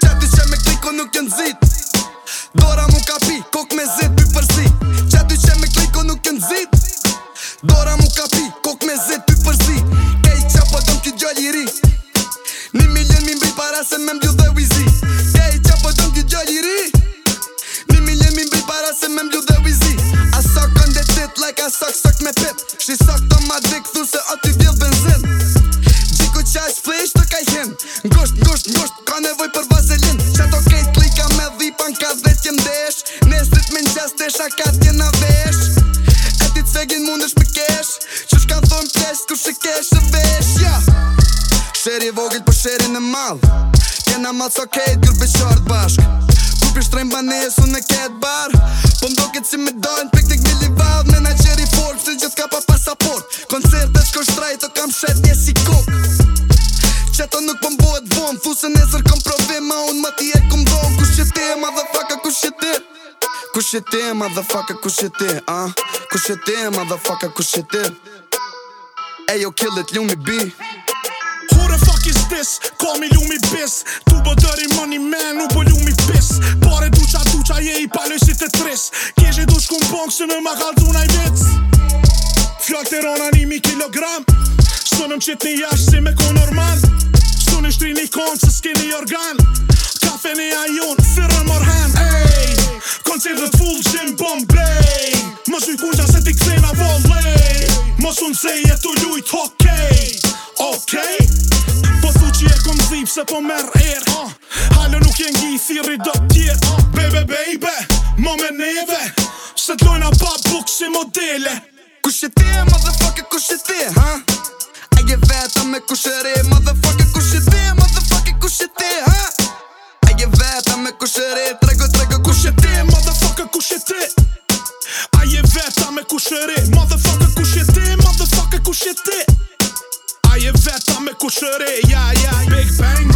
Qëti me kliko nuk jën zit Dora mu ka pi, kok me zit për përsi Qëti që me kliko nuk jën zit Dora mu ka pi, kok me zit për përsi Kaj qa po kjo gjalli gjalli ri sak sak me pip Shri sak të ma dik thu se aty vjell benzin Gjiku qa e s'flesh të kaj hin Ngosht, ngosht, ngosht, ka nevoj për vazelin Qa to Lika me dhipa ka dhe jem desh Ne sit me n'gjas të shakat tjena vesh E ti t'fegin mund është pëkesh Qush ka thon pjesht ku shikesh e vesh ja. Sheri vogil për po sheri në mal Kena mall sa kej t'gur bëqart bashk Kupi shtrejn banes unë e ket bar Po mdo këtë si me dojnë piknik mili vall Që ato nuk po mbohet vëm Thu se nesër zërë provim a unë ma ti e kom dhëm Kus që ti e faka kus që ti Kus që ti e faka kus që ti ah? Kus që ti e faka kus që ti Ejo kill it lume bi Who the fuck is this? Call me lume bis Tu bë dëri money man Nuk bë lume bis Pare duqa duqa je i palë si të tris Kjeshe duq ku mbongë Së në ma kaltu na i vits Fjallë të rona nimi kilogram Shtunë më qitë një jashtë si me ku normal Shtunë i shtri një konë që s'ki një organ Kafe një ajunë, firën mor hand Ej, full gym bomb Blej, më zhuj se ti kësej na vol Blej, se jetu ljujt okay. okej okay. Po thu që e kom zip se po merë er Halo nuk jenë gji, thiri do tjetë Bebe, bebe, më me neve Se t'lojna pa si modele Kushe ti e Motherfucker, fuck e kushe ti, ha? je veta me kushere Motherfucker kush e motherfucker kush e ti, ha? A je veta me kushere Trego, trego kush e motherfucker kush e ti A je me kushere Motherfucker kush e motherfucker kush e ti A je me kushere, ja, ja, Big